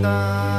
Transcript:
night.